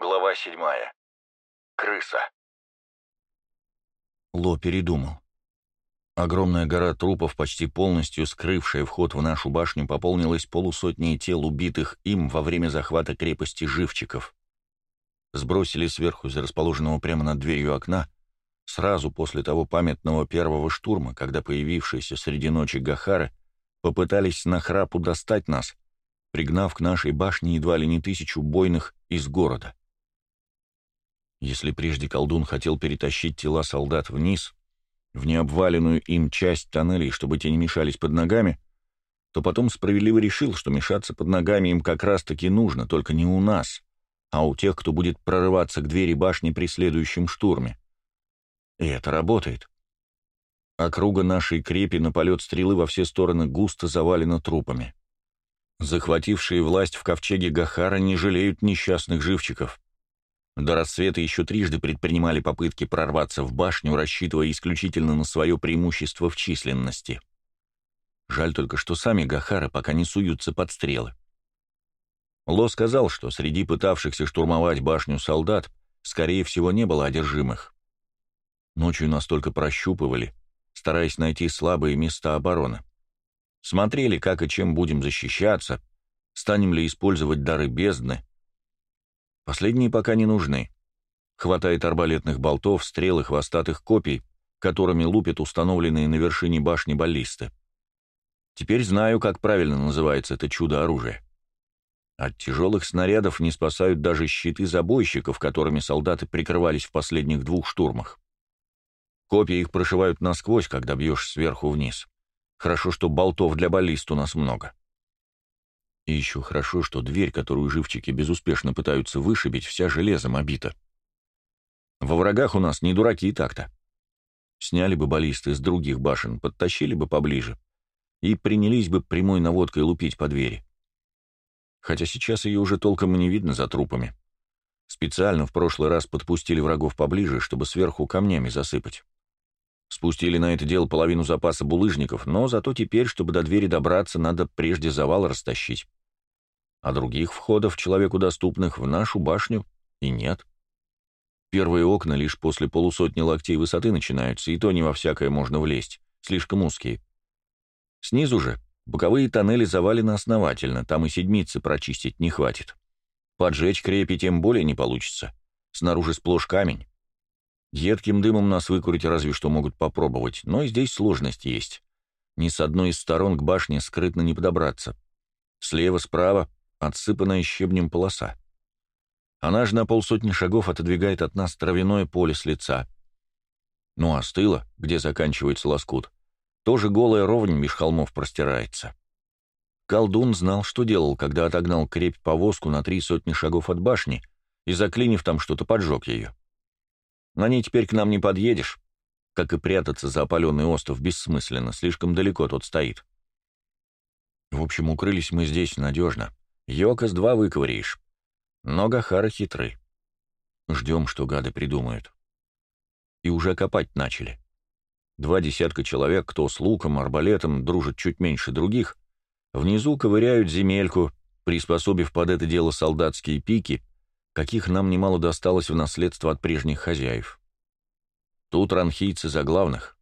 Глава седьмая. Крыса. Ло передумал. Огромная гора трупов, почти полностью скрывшая вход в нашу башню, пополнилась полусотней тел убитых им во время захвата крепости живчиков. Сбросили сверху из расположенного прямо над дверью окна, сразу после того памятного первого штурма, когда появившиеся среди ночи Гахары попытались на храпу достать нас, пригнав к нашей башне едва ли не тысячу бойных из города. Если прежде колдун хотел перетащить тела солдат вниз, в необваленную им часть тоннелей, чтобы те не мешались под ногами, то потом справедливо решил, что мешаться под ногами им как раз-таки нужно, только не у нас, а у тех, кто будет прорываться к двери башни при следующем штурме. И это работает. Округа нашей крепи на полет стрелы во все стороны густо завалена трупами. Захватившие власть в ковчеге Гахара не жалеют несчастных живчиков. До рассвета еще трижды предпринимали попытки прорваться в башню, рассчитывая исключительно на свое преимущество в численности. Жаль только, что сами Гахары пока не суются под стрелы. Ло сказал, что среди пытавшихся штурмовать башню солдат, скорее всего, не было одержимых. Ночью нас только прощупывали, стараясь найти слабые места обороны. Смотрели, как и чем будем защищаться, станем ли использовать дары бездны, Последние пока не нужны. Хватает арбалетных болтов, стрел и хвостатых копий, которыми лупят установленные на вершине башни баллисты. Теперь знаю, как правильно называется это чудо-оружие. От тяжелых снарядов не спасают даже щиты забойщиков, которыми солдаты прикрывались в последних двух штурмах. Копья их прошивают насквозь, когда бьешь сверху вниз. Хорошо, что болтов для баллист у нас много. И еще хорошо, что дверь, которую живчики безуспешно пытаются вышибить, вся железом обита. Во врагах у нас не дураки так-то. Сняли бы баллисты с других башен, подтащили бы поближе и принялись бы прямой наводкой лупить по двери. Хотя сейчас ее уже толком и не видно за трупами. Специально в прошлый раз подпустили врагов поближе, чтобы сверху камнями засыпать. Спустили на это дело половину запаса булыжников, но зато теперь, чтобы до двери добраться, надо прежде завал растащить а других входов, человеку доступных, в нашу башню и нет. Первые окна лишь после полусотни локтей высоты начинаются, и то не во всякое можно влезть, слишком узкие. Снизу же боковые тоннели завалены основательно, там и седмицы прочистить не хватит. Поджечь крепи тем более не получится. Снаружи сплошь камень. Едким дымом нас выкурить разве что могут попробовать, но и здесь сложность есть. Ни с одной из сторон к башне скрытно не подобраться. Слева, справа отсыпанная щебнем полоса. Она же на полсотни шагов отодвигает от нас травяное поле с лица. Ну а с тыла, где заканчивается лоскут, тоже голая ровень меж холмов простирается. Колдун знал, что делал, когда отогнал крепь повозку на три сотни шагов от башни и, заклинив там что-то, поджег ее. На ней теперь к нам не подъедешь, как и прятаться за опаленный остров бессмысленно, слишком далеко тот стоит. В общем, укрылись мы здесь надежно. Йокос-2 выковыряешь. Но Гахара хитры. Ждем, что гады придумают. И уже копать начали. Два десятка человек, кто с луком, арбалетом, дружит чуть меньше других, внизу ковыряют земельку, приспособив под это дело солдатские пики, каких нам немало досталось в наследство от прежних хозяев. Тут ранхийцы за главных.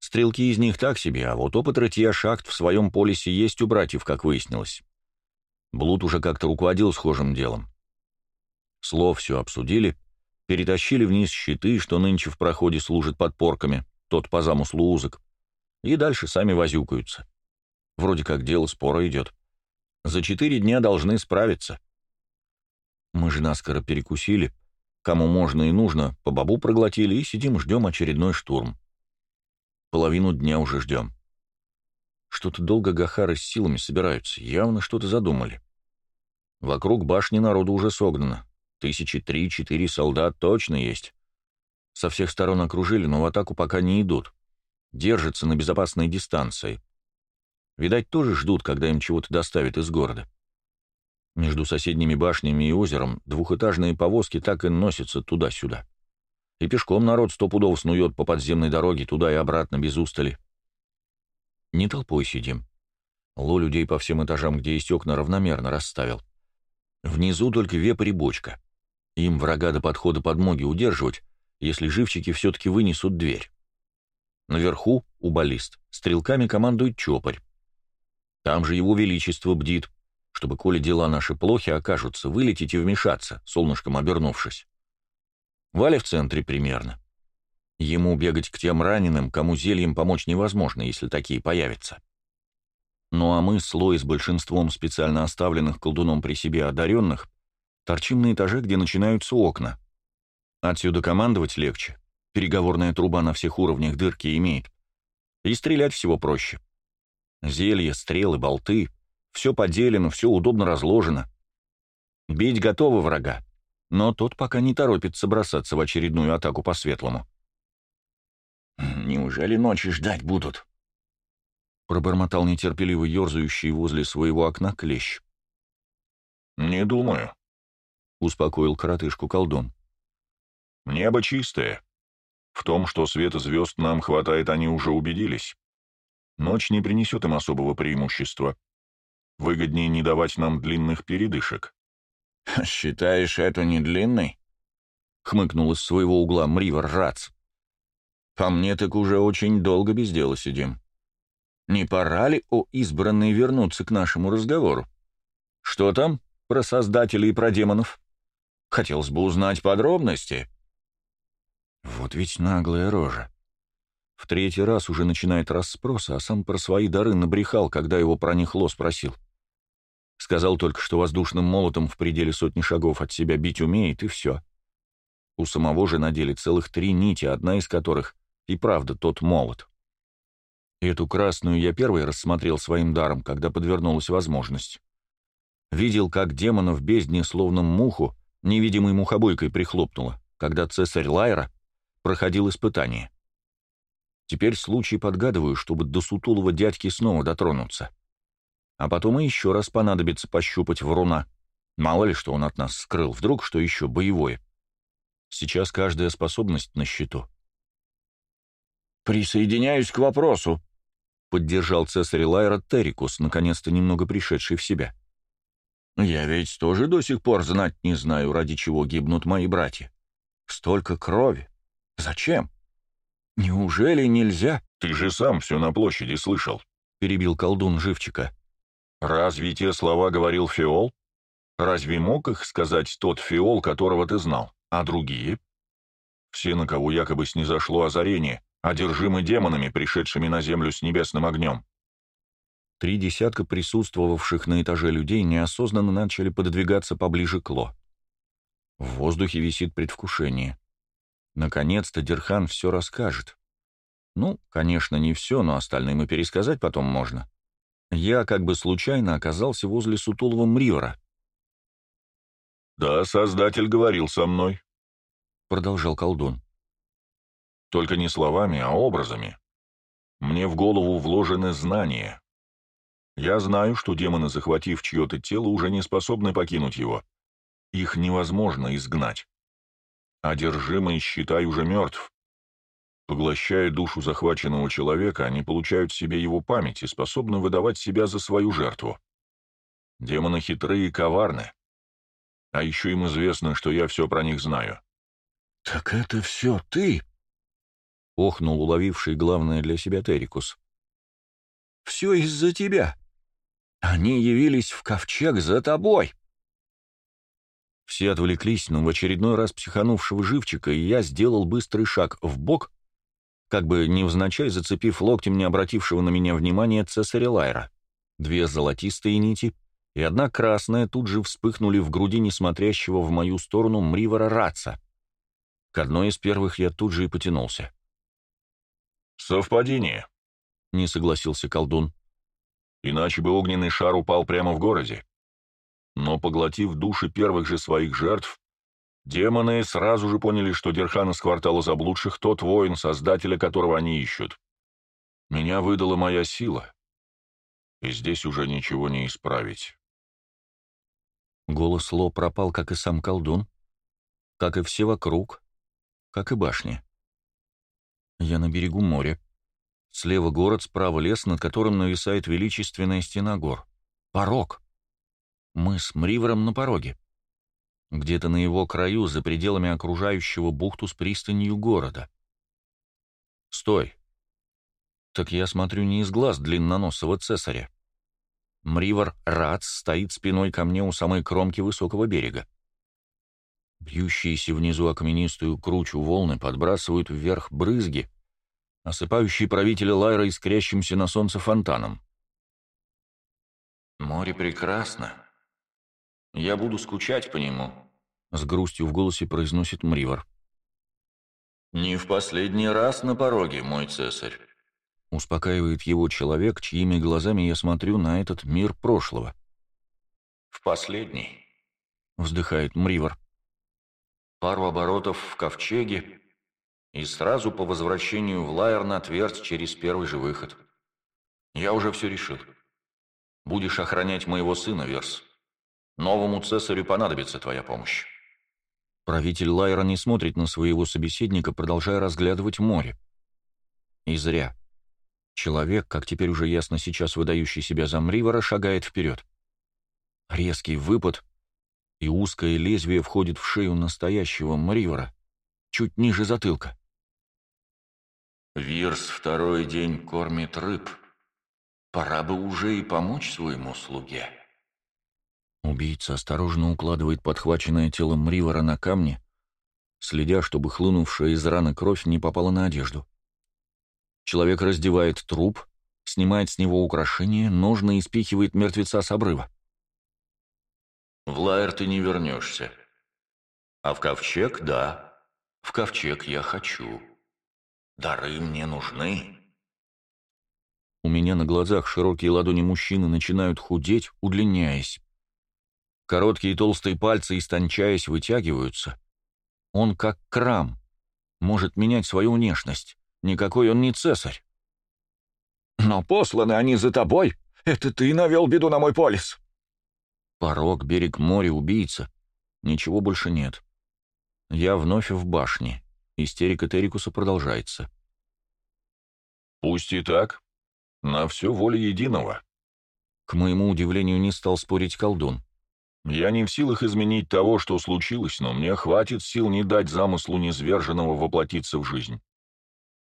Стрелки из них так себе, а вот опыт рытья шахт в своем полисе есть у братьев, как выяснилось. Блуд уже как-то руководил схожим делом. Слов все обсудили, перетащили вниз щиты, что нынче в проходе служат подпорками, тот по замыслу узок, и дальше сами возюкаются. Вроде как дело спора идет. За четыре дня должны справиться. Мы же наскоро перекусили, кому можно и нужно, по бабу проглотили и сидим ждем очередной штурм. Половину дня уже ждем. Что-то долго Гахары с силами собираются, явно что-то задумали. Вокруг башни народу уже согнано. Тысячи три-четыре солдат точно есть. Со всех сторон окружили, но в атаку пока не идут. Держатся на безопасной дистанции. Видать, тоже ждут, когда им чего-то доставят из города. Между соседними башнями и озером двухэтажные повозки так и носятся туда-сюда. И пешком народ сто пудов снует по подземной дороге туда и обратно без устали. Не толпой сидим. Ло людей по всем этажам, где есть окна, равномерно расставил. Внизу только вепрь и бочка. Им врага до подхода подмоги удерживать, если живчики все-таки вынесут дверь. Наверху, у баллист, стрелками командует Чопарь. Там же его величество бдит, чтобы, коли дела наши плохи окажутся, вылететь и вмешаться, солнышком обернувшись. Валя в центре примерно. Ему бегать к тем раненым, кому зельем помочь невозможно, если такие появятся. Ну а мы, слой с большинством специально оставленных колдуном при себе одаренных, торчим на этаже, где начинаются окна. Отсюда командовать легче. Переговорная труба на всех уровнях дырки имеет. И стрелять всего проще. Зелья, стрелы, болты — все поделено, все удобно разложено. Бить готовы врага, но тот пока не торопится бросаться в очередную атаку по-светлому. «Неужели ночи ждать будут?» Пробормотал нетерпеливо ерзающий возле своего окна клещ. «Не думаю», — успокоил коротышку колдун. «Небо чистое. В том, что света звезд нам хватает, они уже убедились. Ночь не принесет им особого преимущества. Выгоднее не давать нам длинных передышек». «Считаешь, это не длинный?» — хмыкнул из своего угла Мривер Рац. «По мне так уже очень долго без дела сидим. Не пора ли, о избранные, вернуться к нашему разговору? Что там про создателей и про демонов? Хотелось бы узнать подробности». Вот ведь наглая рожа. В третий раз уже начинает расспросы, а сам про свои дары набрехал, когда его про них Ло спросил. Сказал только, что воздушным молотом в пределе сотни шагов от себя бить умеет, и все. У самого же на деле целых три нити, одна из которых и правда тот молот. Эту красную я первый рассмотрел своим даром, когда подвернулась возможность. Видел, как демона в бездне, словно муху, невидимой мухобойкой прихлопнуло, когда цесарь Лайра проходил испытание. Теперь случай подгадываю, чтобы до сутулого дядьки снова дотронуться. А потом и еще раз понадобится пощупать вруна. Мало ли, что он от нас скрыл, вдруг что еще боевое. Сейчас каждая способность на счету. «Присоединяюсь к вопросу», — поддержал цесарь Лайра Террикус, наконец-то немного пришедший в себя. «Я ведь тоже до сих пор знать не знаю, ради чего гибнут мои братья. Столько крови. Зачем? Неужели нельзя?» «Ты же сам все на площади слышал», — перебил колдун Живчика. «Разве те слова говорил Фиол? Разве мог их сказать тот Фиол, которого ты знал? А другие? Все, на кого якобы снизошло озарение, одержимы демонами, пришедшими на землю с небесным огнем». Три десятка присутствовавших на этаже людей неосознанно начали пододвигаться поближе к Ло. В воздухе висит предвкушение. Наконец-то Дерхан все расскажет. Ну, конечно, не все, но остальным и пересказать потом можно. Я как бы случайно оказался возле сутулого Мривера. «Да, Создатель говорил со мной», — продолжал колдун. «Только не словами, а образами. Мне в голову вложены знания. Я знаю, что демоны, захватив чье-то тело, уже не способны покинуть его. Их невозможно изгнать. Одержимый, считай, уже мертв. Поглощая душу захваченного человека, они получают в себе его память и способны выдавать себя за свою жертву. Демоны хитрые и коварны. А еще им известно, что я все про них знаю. «Так это все ты?» — охнул уловивший главное для себя Террикус. «Все из-за тебя. Они явились в ковчег за тобой». Все отвлеклись, но в очередной раз психанувшего живчика, я сделал быстрый шаг в бок как бы невзначай зацепив локтем не обратившего на меня внимания цесаря Лайра. Две золотистые нити и одна красная тут же вспыхнули в груди несмотрящего в мою сторону Мривора Раца. К одной из первых я тут же и потянулся. «Совпадение», — не согласился колдун. «Иначе бы огненный шар упал прямо в городе. Но, поглотив души первых же своих жертв, Демоны сразу же поняли, что Дерхан из квартала заблудших тот воин, создателя которого они ищут. Меня выдала моя сила, и здесь уже ничего не исправить. Голос Ло пропал, как и сам колдун, как и все вокруг, как и башня. Я на берегу моря. Слева город, справа лес, над которым нависает величественная стена гор. Порог. Мы с Мривером на пороге. Где-то на его краю, за пределами окружающего бухту с пристанью города. Стой. Так я смотрю не из глаз длинноносого цесаря. Мривар Рац стоит спиной ко мне у самой кромки высокого берега. Бьющиеся внизу окаменистую кручу волны подбрасывают вверх брызги, осыпающие правителя Лайра искрящимся на солнце фонтаном. «Море прекрасно. Я буду скучать по нему», — с грустью в голосе произносит Мривар. «Не в последний раз на пороге, мой цесарь», — успокаивает его человек, чьими глазами я смотрю на этот мир прошлого. «В последний», — вздыхает Мривар. «Пару оборотов в ковчеге, и сразу по возвращению в Лайер на твердь через первый же выход. Я уже все решил. Будешь охранять моего сына, Верс. Новому цесарю понадобится твоя помощь». Правитель Лайра не смотрит на своего собеседника, продолжая разглядывать море. И зря. Человек, как теперь уже ясно сейчас выдающий себя за Мривора, шагает вперед. Резкий выпад, и узкое лезвие входит в шею настоящего Мривора, чуть ниже затылка. Вирс второй день кормит рыб. Пора бы уже и помочь своему слуге. Убийца осторожно укладывает подхваченное тело Мривора на камни, следя, чтобы хлынувшая из раны кровь не попала на одежду. Человек раздевает труп, снимает с него украшения, ножны и спихивает мертвеца с обрыва. «В Лайер ты не вернешься. А в ковчег — да. В ковчег я хочу. Дары мне нужны». У меня на глазах широкие ладони мужчины начинают худеть, удлиняясь. Короткие толстые пальцы, истончаясь, вытягиваются. Он как крам, может менять свою внешность. Никакой он не цесарь. «Но посланы они за тобой. Это ты навел беду на мой полис». Порог, берег моря, убийца. Ничего больше нет. Я вновь в башне. Истерика Терикуса продолжается. «Пусть и так. На все воля единого». К моему удивлению не стал спорить колдун. Я не в силах изменить того, что случилось, но мне хватит сил не дать замыслу низверженного воплотиться в жизнь.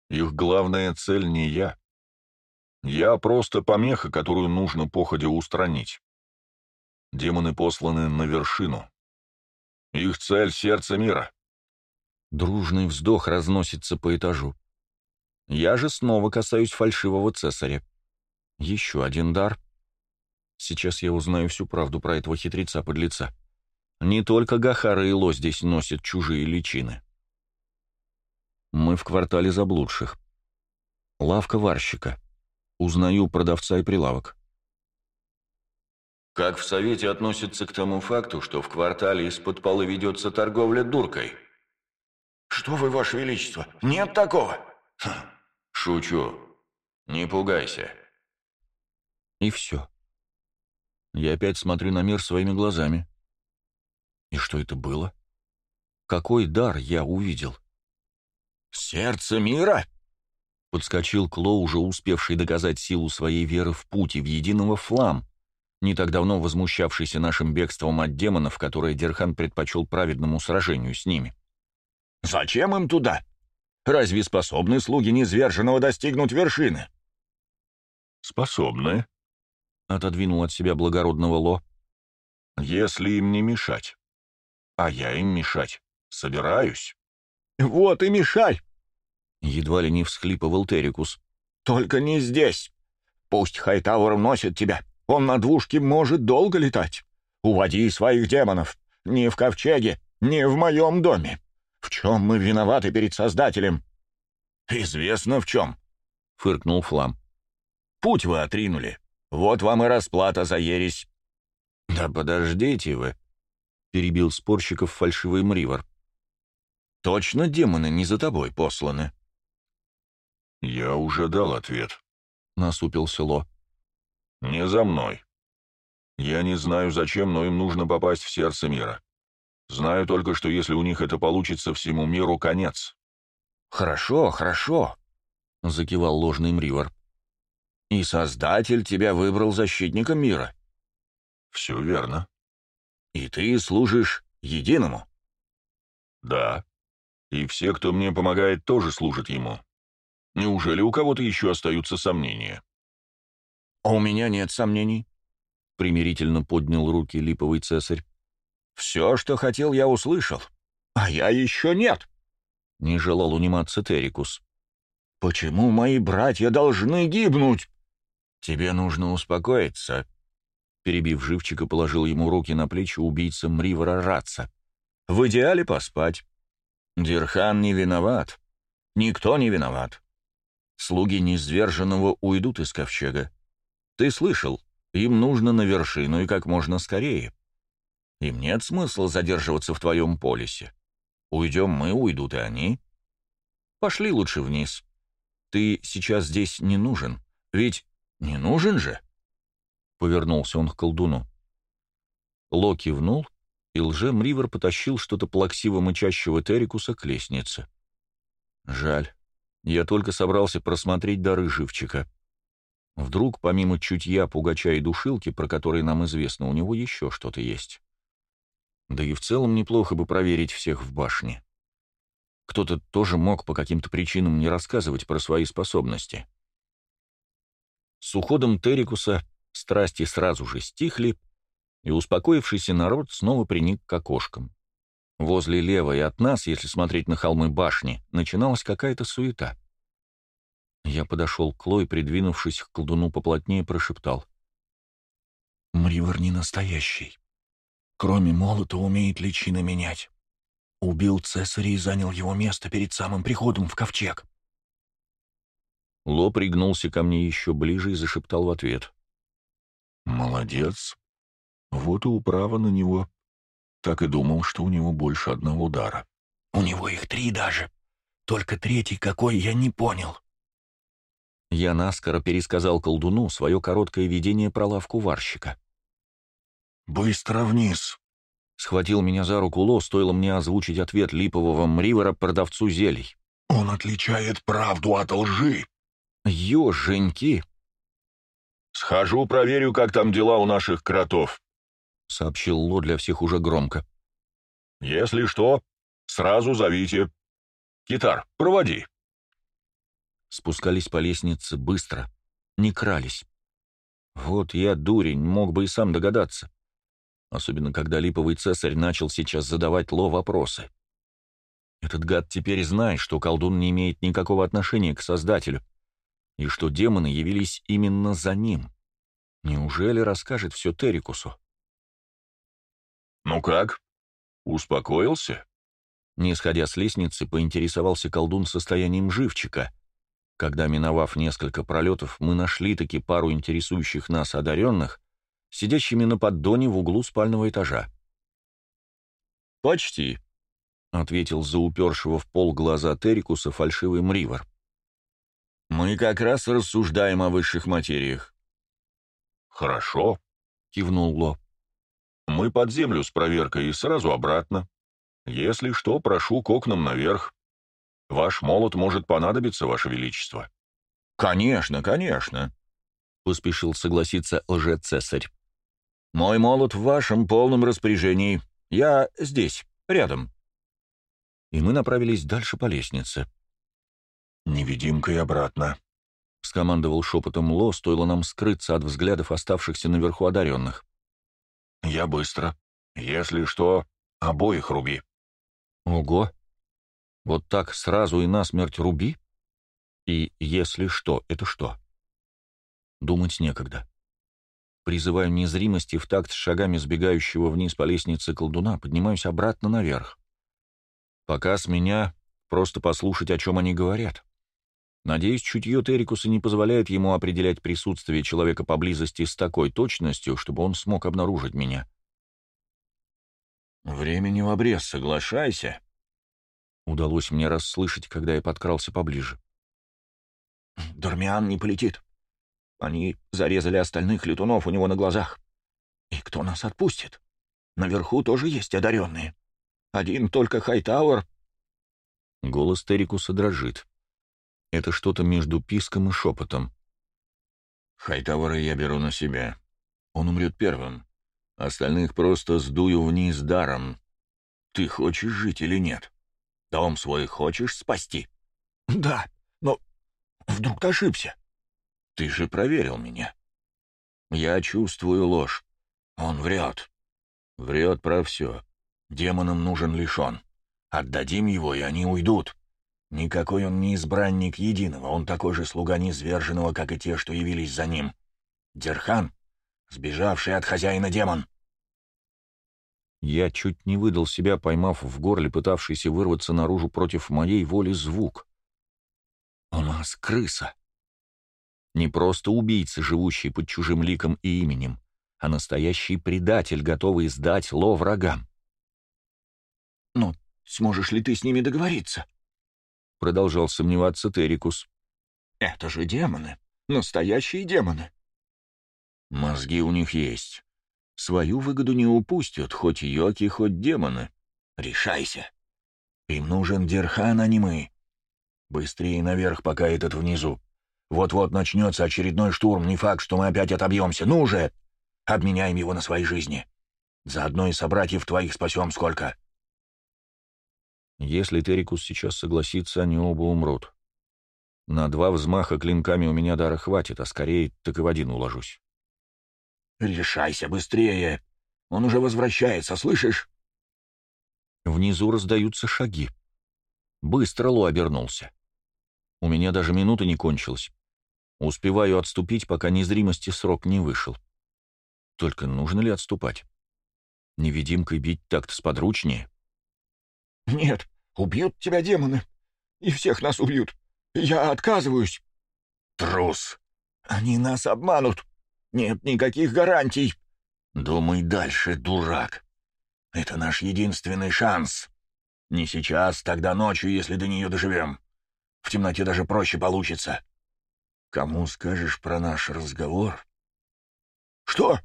Их главная цель не я. Я просто помеха, которую нужно походя устранить. Демоны посланы на вершину. Их цель — сердце мира. Дружный вздох разносится по этажу. Я же снова касаюсь фальшивого цесаря. Еще один дар — Сейчас я узнаю всю правду про этого хитреца-подлеца. Не только Гахара и Ло здесь носят чужие личины. Мы в квартале заблудших. Лавка варщика. Узнаю продавца и прилавок. Как в Совете относятся к тому факту, что в квартале из-под пола ведется торговля дуркой? «Что вы, Ваше Величество? Нет такого!» «Шучу. Не пугайся». И все. Я опять смотрю на мир своими глазами. И что это было? Какой дар я увидел? «Сердце мира?» Подскочил Кло, уже успевший доказать силу своей веры в путь и в единого флам, не так давно возмущавшийся нашим бегством от демонов, которое Дерхан предпочел праведному сражению с ними. «Зачем им туда? Разве способны слуги низверженного достигнуть вершины?» «Способны», — отодвинул от себя благородного Ло. «Если им не мешать. А я им мешать собираюсь». «Вот и мешай!» — едва ли не всхлипывал Терикус. «Только не здесь. Пусть Хайтауэр носит тебя. Он на двушке может долго летать. Уводи своих демонов. Не в ковчеге, не в моем доме. В чем мы виноваты перед Создателем?» «Известно в чем», — фыркнул Флам. «Путь вы отринули. Вот вам и расплата за ересь». «Да подождите вы», — перебил спорщиков фальшивый Мривор. «Точно демоны не за тобой посланы?» «Я уже дал ответ», — насупил село. «Не за мной. Я не знаю зачем, но им нужно попасть в сердце мира. Знаю только, что если у них это получится, всему миру конец». «Хорошо, хорошо», — закивал ложный Мривор. И Создатель тебя выбрал защитником мира. Все верно. И ты служишь единому?» «Да. И все, кто мне помогает, тоже служат ему. Неужели у кого-то еще остаются сомнения?» «А у меня нет сомнений», — примирительно поднял руки липовый цесарь. «Все, что хотел, я услышал. А я еще нет», — не желал униматься Терикус. «Почему мои братья должны гибнуть?» «Тебе нужно успокоиться», — перебив живчика, положил ему руки на плечи убийца Мривара Раца. «В идеале поспать. Дирхан не виноват. Никто не виноват. Слуги низверженного уйдут из ковчега. Ты слышал, им нужно на вершину и как можно скорее. Им нет смысла задерживаться в твоем полисе. Уйдем мы, уйдут и они. Пошли лучше вниз. Ты сейчас здесь не нужен. Ведь не нужен же?» Повернулся он к колдуну. Ло кивнул, и лже-мривер потащил что-то плаксиво мычащего Терикуса к лестнице. Жаль. Я только собрался просмотреть дары живчика. Вдруг, помимо чутья, пугача и душилки, про которые нам известно, у него еще что-то есть. Да и в целом неплохо бы проверить всех в башне. Кто-то тоже мог по каким-то причинам не рассказывать про свои способности. С уходом Терикуса страсти сразу же стихли, и успокоившийся народ снова приник к окошкам. Возле левой от нас, если смотреть на холмы башни, начиналась какая-то суета. Я подошел к Лой, придвинувшись к колдуну поплотнее, прошептал. «Мривар не настоящий. Кроме молота умеет личины менять. Убил цесаря и занял его место перед самым приходом в ковчег». Ло пригнулся ко мне еще ближе и зашептал в ответ. «Молодец. Вот и управа на него. Так и думал, что у него больше одного удара». «У него их три даже. Только третий какой, я не понял». Я наскоро пересказал колдуну свое короткое видение про лавку варщика. «Быстро вниз!» Схватил меня за руку Ло, стоило мне озвучить ответ липового Мривера продавцу зелий. «Он отличает правду от лжи!» «Еженьки!» «Схожу, проверю, как там дела у наших кротов», — сообщил Ло для всех уже громко. «Если что, сразу зовите. Китар, проводи». Спускались по лестнице быстро, не крались. Вот я, дурень, мог бы и сам догадаться. Особенно, когда липовый цесарь начал сейчас задавать Ло вопросы. Этот гад теперь знает, что колдун не имеет никакого отношения к Создателю, и что демоны явились именно за ним. Неужели расскажет все Терикусу? «Ну как? Успокоился?» Не сходя с лестницы, поинтересовался колдун состоянием живчика, когда, миновав несколько пролетов, мы нашли таки пару интересующих нас одаренных, сидящими на поддоне в углу спального этажа. «Почти», — ответил за упершего в пол глаза Терикуса фальшивый Мривор. «Мы как раз рассуждаем о высших материях». «Хорошо», — кивнул Ло. «Мы под землю с проверкой и сразу обратно. Если что, прошу к окнам наверх. Ваш молот может понадобиться, Ваше Величество». «Конечно, конечно», — поспешил согласиться лжец-цесарь. «Мой молот в вашем полном распоряжении. Я здесь, рядом». И мы направились дальше по лестнице. «Невидимкой обратно», — скомандовал шепотом Ло, стоило нам скрыться от взглядов оставшихся наверху одаренных. «Я быстро. Если что, обоих руби». «Ого! Вот так сразу и насмерть руби? И если что, это что? Думать некогда. Призываю незримости в такт с шагами сбегающего вниз по лестнице колдуна, поднимаюсь обратно наверх. Пока с меня просто послушать, о чем они говорят. Надеюсь, чутье Терикуса не позволяет ему определять присутствие человека поблизости с такой точностью, чтобы он смог обнаружить меня. «Времени в обрез, соглашайся», удалось мне расслышать, когда я подкрался поближе. «Дормиан не полетит. Они зарезали остальных летунов у него на глазах. И кто нас отпустит? Наверху тоже есть одаренные. Один только Хайтауэр...» Голос Терикуса дрожит. Это что-то между писком и шепотом. «Хайтауэра я беру на себя. Он умрет первым. Остальных просто сдую вниз даром. Ты хочешь жить или нет? Дом свой хочешь спасти? Да, но вдруг ты ошибся? Ты же проверил меня. Я чувствую ложь. Он врет. Врет про все. Демонам нужен лишь он. Отдадим его, и они уйдут. Никакой он не избранник единого, он такой же слуга низверженного, как и те, что явились за ним. Дерхан, сбежавший от хозяина демон. Я чуть не выдал себя, поймав в горле пытавшийся вырваться наружу против моей воли звук. У нас крыса. Не просто убийца, живущий под чужим ликом и именем, а настоящий предатель, готовый сдать ло врагам. «Ну, сможешь ли ты с ними договориться?» Продолжал сомневаться Терикус. «Это же демоны, настоящие демоны». «Мозги у них есть. Свою выгоду не упустят, хоть йоки, хоть демоны. Решайся. Им нужен Дерхан, а не мы. Быстрее наверх, пока этот внизу. Вот-вот начнется очередной штурм, не факт, что мы опять отобьемся. Ну же! Обменяем его на своей жизни. Заодно и собратьев твоих спасем сколько. Если Терикус сейчас согласится, они оба умрут. На два взмаха клинками у меня дара хватит, а скорее так и в один уложусь. «Решайся быстрее! Он уже возвращается, слышишь?» Внизу раздаются шаги. Быстро Ло обернулся. У меня даже минута не кончилась. Успеваю отступить, пока незримости срок не вышел. Только нужно ли отступать? Невидимкой бить так-то сподручнее. «Нет, убьют тебя демоны. И всех нас убьют. Я отказываюсь». «Трус!» «Они нас обманут. Нет никаких гарантий. Думай дальше, дурак. Это наш единственный шанс. Не сейчас, тогда ночью, если до нее доживем. В темноте даже проще получится. Кому скажешь про наш разговор? Что?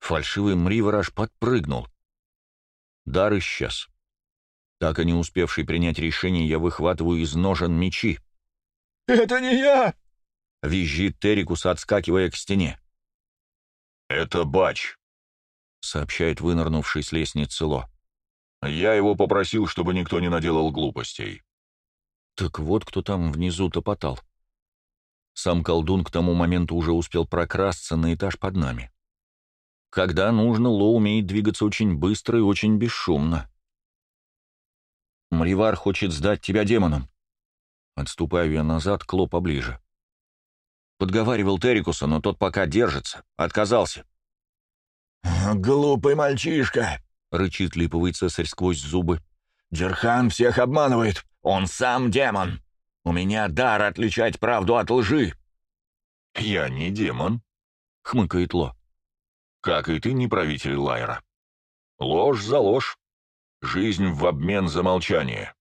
Фальшивый Мривер аж подпрыгнул. Дар исчез. Так и не успевший принять решение, я выхватываю из ножен мечи. «Это не я!» — визжит Террикус, отскакивая к стене. «Это Бач», — сообщает вынырнувший с лестницы Ло. «Я его попросил, чтобы никто не наделал глупостей». Так вот кто там внизу топотал. Сам колдун к тому моменту уже успел прокрасться на этаж под нами. Когда нужно, Ло умеет двигаться очень быстро и очень бесшумно. «Мривар хочет сдать тебя демонам». Отступаю я назад, к Ло поближе. Подговаривал Террикуса, но тот пока держится. Отказался. «Глупый мальчишка!» — рычит липовый цесарь сквозь зубы. «Джерхан всех обманывает. Он сам демон. У меня дар отличать правду от лжи». «Я не демон», — хмыкает Ло. «Как и ты не правитель Лайра. Ложь за ложь. Жизнь в обмен за молчание».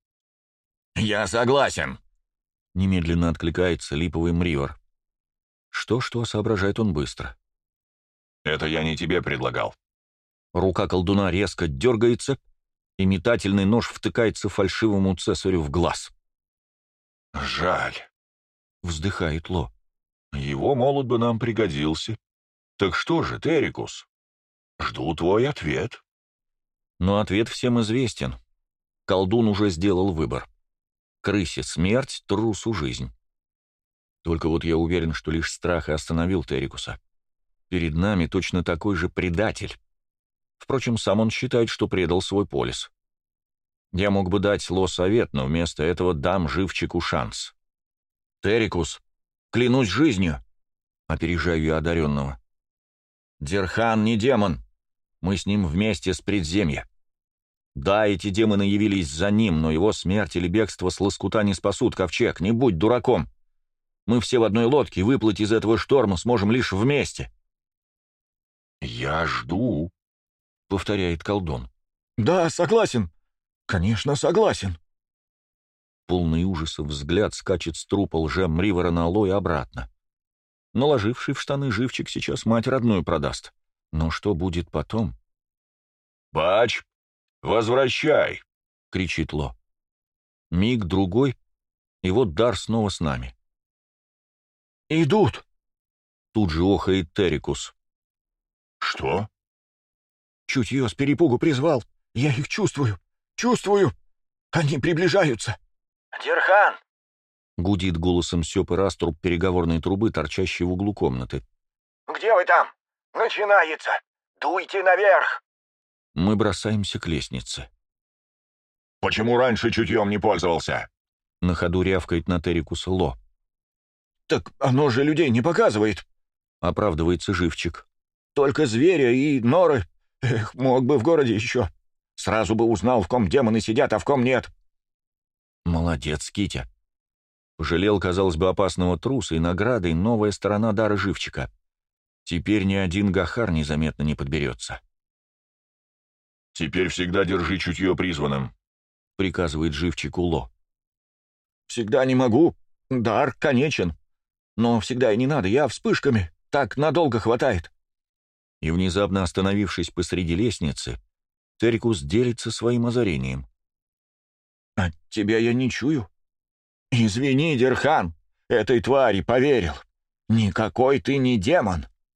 «Я согласен», — немедленно откликается липовый Мривер. Что-что, соображает он быстро. «Это я не тебе предлагал». Рука колдуна резко дергается, и метательный нож втыкается фальшивому цесарю в глаз. «Жаль», — вздыхает Ло. «Его молот бы нам пригодился. Так что же, Терикус? Жду твой ответ». Но ответ всем известен. Колдун уже сделал выбор. Крысе смерть, трусу жизнь. Только вот я уверен, что лишь страх и остановил Террикуса. Перед нами точно такой же предатель. Впрочем, сам он считает, что предал свой полис. Я мог бы дать Ло совет, но вместо этого дам живчику шанс. «Террикус, клянусь жизнью!» — опережаю я одаренного. «Дерхан не демон. Мы с ним вместе с предземья. Да, эти демоны явились за ним, но его смерть или бегство с лоскута не спасут ковчег. Не будь дураком!» Мы все в одной лодке, выплыть из этого шторма сможем лишь вместе». «Я жду», — повторяет колдун. «Да, согласен. Конечно, согласен». Полный ужаса взгляд скачет с трупа лжем Ривера на Алло и обратно. Наложивший в штаны живчик сейчас мать родную продаст. Но что будет потом? «Бач, возвращай!» — кричит Ло. Миг другой, и вот дар снова с нами. «Идут!» Тут же охает Террикус. «Что?» Чутье с перепугу призвал. Я их чувствую, чувствую. Они приближаются. Дерхан! Гудит голосом Сёпы раструб переговорной трубы, торчащей в углу комнаты. Где вы там? Начинается! Дуйте наверх! Мы бросаемся к лестнице. «Почему раньше чутьем не пользовался?» На ходу рявкает на Террикуса Ло. Так оно же людей не показывает. Оправдывается живчик. Только зверя и норы. Эх, мог бы в городе еще. Сразу бы узнал, в ком демоны сидят, а в ком нет. Молодец, Китя. Пожалел, казалось бы, опасного труса и наградой новая сторона дара живчика. Теперь ни один гахар незаметно не подберется. «Теперь всегда держи чутье призванным», — приказывает живчику Ло. «Всегда не могу. Дар конечен. Но всегда и не надо, я вспышками. Так надолго хватает». И внезапно остановившись посреди лестницы, Террикус делится своим озарением. «От тебя я не чую. Извини, Дерхан, этой твари поверил. Никакой ты не демон.